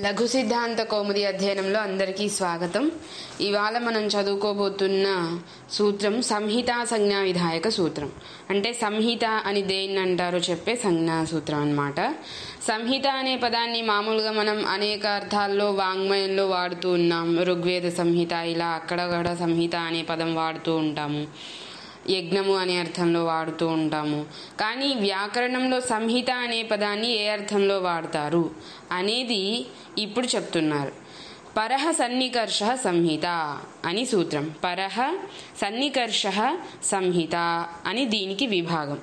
లఘు సిద్ధాంత కౌముది అధ్యయనంలో అందరికీ స్వాగతం. ఇవాళ మనం చదువుకోబోతున్న సూత్రం సంహితా సంజ్ఞా విధాయక సూత్రం. అంటే సంహిత అని దేన్ని అంటారో చెప్పే సంజ్ఞా సూత్రం అన్నమాట. సంహిత అనే పదాన్ని మామూలుగా మనం అనేక అర్థాల్లో వాంగ్మయంలో వాడుతూ ఉన్నాం. ఋగ్వేద సంహిత ఇలా అక్కడక్కడ సంహిత అనే పదం వాడుతూ ఉంటాము. యజ్ఞము అనే అర్థంలో వాడుతూ ఉంటాము. కానీ వ్యాకరణంలో సంహిత అనే పదాన్ని ఏ అర్థంలో వాడతారు? అనేది ఇప్పుడు చెప్తున్నారు. పరహ సన్నికర్ష సంహిత అని సూత్రం. పరహ సన్నికర్ష సంహిత అని దీనికి విభాగం.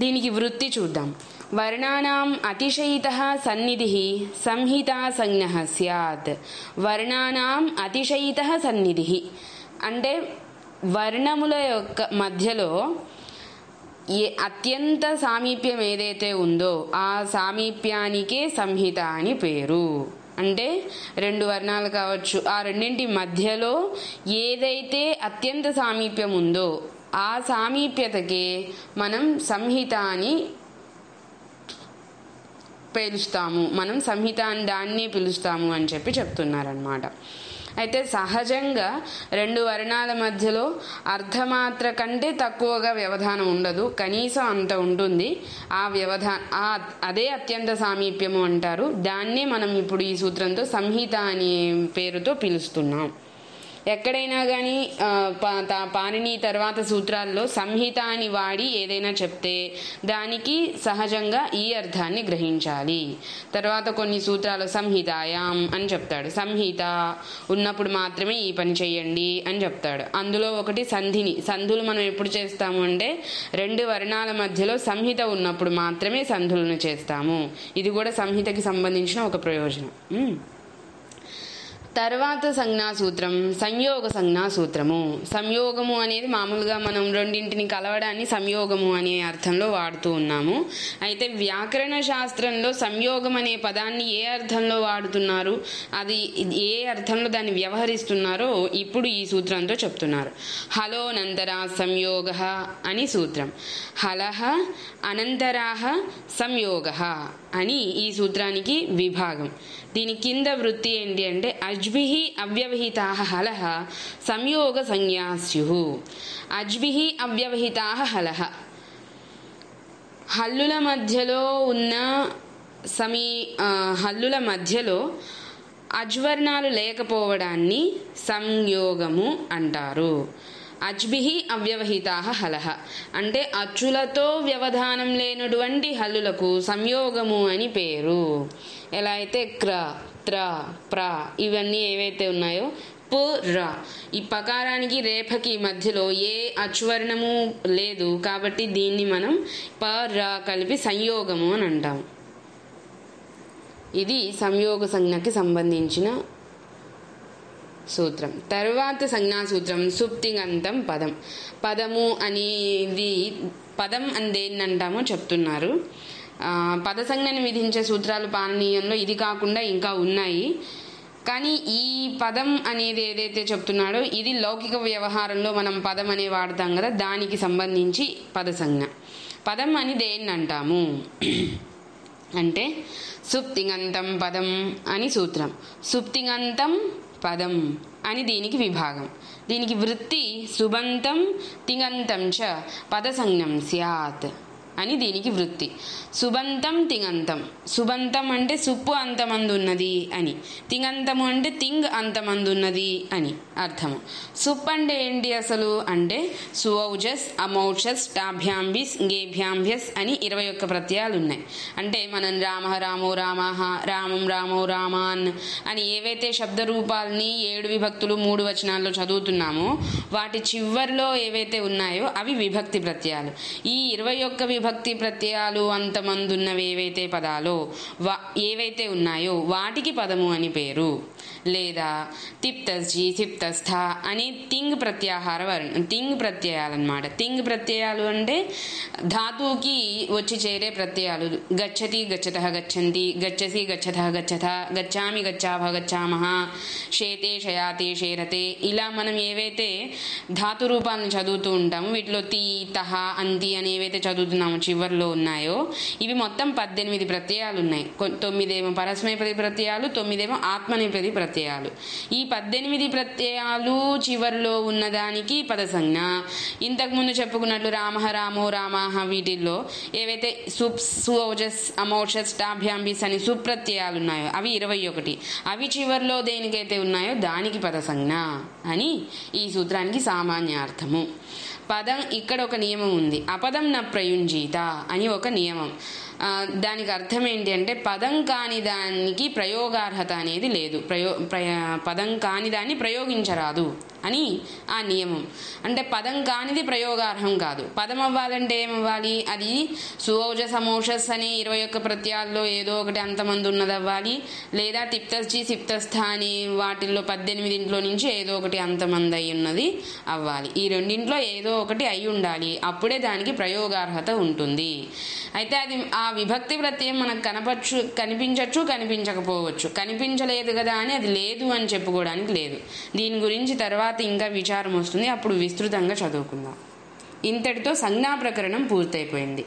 దీనికి వృత్తి చూద్దాం. వర్ణానాం అతిశయిత సన్నిధి సంహితా సంజ్ఞ సత్ వర్ణానాం అతిశయిత సన్నిధి. అంటే వర్ణముల యొక్క మధ్యలో ఏ అత్యంత సామీప్యం ఏదైతే ఉందో ఆ సామీప్యానికే సంహిత అని పేరు. అంటే రెండు వర్ణాలు కావచ్చు. ఆ రెండింటి మధ్యలో ఏదైతే అత్యంత సామీప్యం ఉందో ఆ సామీప్యతకే మనం సంహిత అని పిలుస్తాము. మనం సంహిత అని దాన్నే పిలుస్తాము అని చెప్పి చెప్తున్నారనమాట అయితే సహజంగా రెండు వర్ణాల మధ్యలో అర్ధమాత్ర కంటే తక్కువగా వ్యవధానం ఉండదు. కనీసం అంత ఉంటుంది. ఆ వ్యవధా ఆ అదే అత్యంత సామీప్యము అంటారు. దాన్నే మనం ఇప్పుడు ఈ సూత్రంతో సంహిత అనే పేరుతో పిలుస్తున్నాం. ఎక్కడైనా కానీ పాణిని తర్వాత సూత్రాల్లో సంహిత అని వాడి ఏదైనా చెప్తే దానికి సహజంగా ఈ అర్థాన్ని గ్రహించాలి. తర్వాత కొన్ని సూత్రాలు సంహితాయాం అని చెప్తాడు. సంహిత ఉన్నప్పుడు మాత్రమే ఈ పని చేయండి అని చెప్తాడు. అందులో ఒకటి సంధిని. సంధులు మనం ఎప్పుడు చేస్తాము అంటే రెండు వర్ణాల మధ్యలో సంహిత ఉన్నప్పుడు మాత్రమే సంధులను చేస్తాము. ఇది కూడా సంహితకి సంబంధించిన ఒక ప్రయోజనం. తర్వాత సంజ్ఞా సూత్రం సంయోగ సంజ్ఞా సూత్రము సంయోగము అనేది మామూలుగా మనం రెండింటిని కలవడాన్ని సంయోగము అనే అర్థంలో వాడుతూ ఉన్నాము. అయితే వ్యాకరణ శాస్త్రంలో సంయోగం అనే పదాన్ని ఏ అర్థంలో వాడుతున్నారు? అది ఏ అర్థంలో దాన్ని వ్యవహరిస్తున్నారో ఇప్పుడు ఈ సూత్రంతో చెప్తున్నారు. హలో హలోనంతరా సంయోగ అని సూత్రం. హలహ అనంతరాహ సంయోగ. అని ఈ సూత్రానికి విభాగం. దీని కింద వృత్తి ఏంటి అంటే అజ్భిహి అవ్యవహితా హలహ సంయోగ సంజ్ఞాస్యు అజ్భిహి అవ్యవహితా హలహ హల్లుల మధ్యలో ఉన్న సమీ హల్లుల మధ్యలో అజ్వర్ణాలు లేకపోవడాన్ని సంయోగము అంటారు. అజ్భి అవ్యవహితా హలహ. అంటే అచ్చులతో వ్యవధానం లేనటువంటి హల్లులకు సంయోగము అని పేరు. ఎలా అయితే క్ర త్ర ప్ర ఇవన్నీ ఏవైతే ఉన్నాయో పు ర. ఈ పకారానికి రేఫకి మధ్యలో ఏ అచ్చువర్ణము లేదు కాబట్టి దీన్ని మనం ప ర కలిపి సంయోగము అని అంటాం. ఇది సంయోగ సంజ్ఞకి సంబంధించిన సూత్రం. తర్వాత సంజ్ఞాసూత్రం సుప్తింగంతం పదం. పదము అనేది పదం అని దేన్ని చెప్తున్నారు. పద సంజ్ఞను విధించే సూత్రాలు పానీయంలో ఇది కాకుండా ఇంకా ఉన్నాయి. కానీ ఈ పదం అనేది ఏదైతే చెప్తున్నాడో ఇది లౌకిక వ్యవహారంలో మనం పదం అనే వాడతాం కదా దానికి సంబంధించి పద సంజ్ఞ పదం అని దేన్ని అంటాము అంటే సుప్తింగంతం పదం అని సూత్రం. సుప్తింగంతం పదం అని దీనికి విభాగం. దీనికి వృత్తి సుబంతం తింగంతం చ పదసంజ్ఞం స్యాత్. అని దీనికి వృత్తి. సుబంతం తింగంతం. సుబంతం అంటే సుప్పు అంతమంది ఉన్నది అని. తింగంతము అంటే తింగ్ అంతమంది ఉన్నది అని అర్థము. సుప్ అంటే ఏంటి అసలు? అంటే సువౌజస్ అమౌషస్ టాభ్యాంబిస్ గేభ్యాంభ్యస్ అని ఇరవై ఒక్క ప్రత్యయాలు ఉన్నాయి అంటే మనం రామ రామో రామాహ రామం రామో రామాన్ అని ఏవైతే శబ్ద రూపాలని ఏడు విభక్తులు మూడు వచనాల్లో చదువుతున్నామో వాటి చివరిలో ఏవైతే ఉన్నాయో అవి విభక్తి ప్రత్యయాలు. ఈ ఇరవై ఒక్క విభక్తి ప్రత్యయాలు అంతమందున్నవి ఏవైతే పదాలో వా ఏవైతే ఉన్నాయో వాటికి పదము అని పేరు. లేదా తిప్తస్జి తిప్తస్థ అని తింగ్ ప్రత్యాహార వర్ణ తింగ్ ప్రత్యయాలన్నమాట. తింగ్ ప్రత్యయాలు అంటే ధాతువుకి వచ్చి చేరే ప్రత్యయాలు. గచ్చతి గచ్చత గచ్చంతి గచ్చసి గచ్చత గచ్చత గచ్చామి గచ్చాభ గచ్చామహ శేతే శయాతే శేరతే. ఇలా మనం ఏవైతే ధాతు రూపాలను చదువుతూ ఉంటామో వీటిలో తీ తహ అంతి అని ఏవైతే చదువుతున్నామో చివరిలో ఉన్నాయో ఇవి మొత్తం పద్దెనిమిది ప్రత్యయాలు ఉన్నాయి కొ- తొమ్మిదేమో పరస్మైపది ప్రత్యయాలు తొమ్మిదేమో ఆత్మనేపది ప్రత్యయాలు. ఈ పద్దెనిమిది ప్రత్యయాలు చివర్లో ఉన్నదానికి పదసంజ్ఞ. ఇంతకుముందు చెప్పుకున్నట్లు రామ రామో రామాహ వీటిల్లో ఏవైతే సుప్ సుజస్ అమోషస్ టాభ్యాంబిస్ అని సుప్రత్యయాలు ఉన్నాయో అవి ఇరవై ఒకటి. అవి చివరిలో దేనికైతే ఉన్నాయో దానికి పదసంజ్ఞ అని ఈ సూత్రానికి సామాన్యార్థము. పదం ఇక్కడ ఒక నియమం ఉంది. అపదం న ప్రయుంజీత అని ఒక నియమం. దానికి అర్థం ఏంటి అంటే పదం కాని దానికి ప్రయోగార్హత అనేది లేదు. ప్రయో ప్రయ పదం కాని దాన్ని ప్రయోగించరాదు అని ఆ నియమం. అంటే పదం కానిది ప్రయోగార్హం కాదు. పదం అవ్వాలంటే ఏమవ్వాలి? అది సువౌజ సమోషస్ అనే ఇరవై ఒక్క ప్రత్యాల్లో ఏదో ఒకటి అంతమంది ఉన్నది అవ్వాలి లేదా తిప్తస్థి సిప్తస్థ అని వాటిల్లో పద్దెనిమిదింట్లో నుంచి ఏదో ఒకటి అంతమంది అయి ఉన్నది అవ్వాలి. ఈ రెండింట్లో ఏదో ఒకటి అయి ఉండాలి. అప్పుడే దానికి ప్రయోగార్హత ఉంటుంది. అయితే అది ఆ విభక్తి ప్రత్యయం మనకు కనపచ్చు కనిపించచ్చు కనిపించకపోవచ్చు. కనిపించలేదు కదా అని అది లేదు అని చెప్పుకోవడానికి లేదు. దీని గురించి తర్వాత ఇంకా విచారం వస్తుంది. అప్పుడు విస్తృతంగా చదువుకుందాం. ఇంతటితో సంజ్ఞా ప్రకరణం పూర్తయిపోయింది.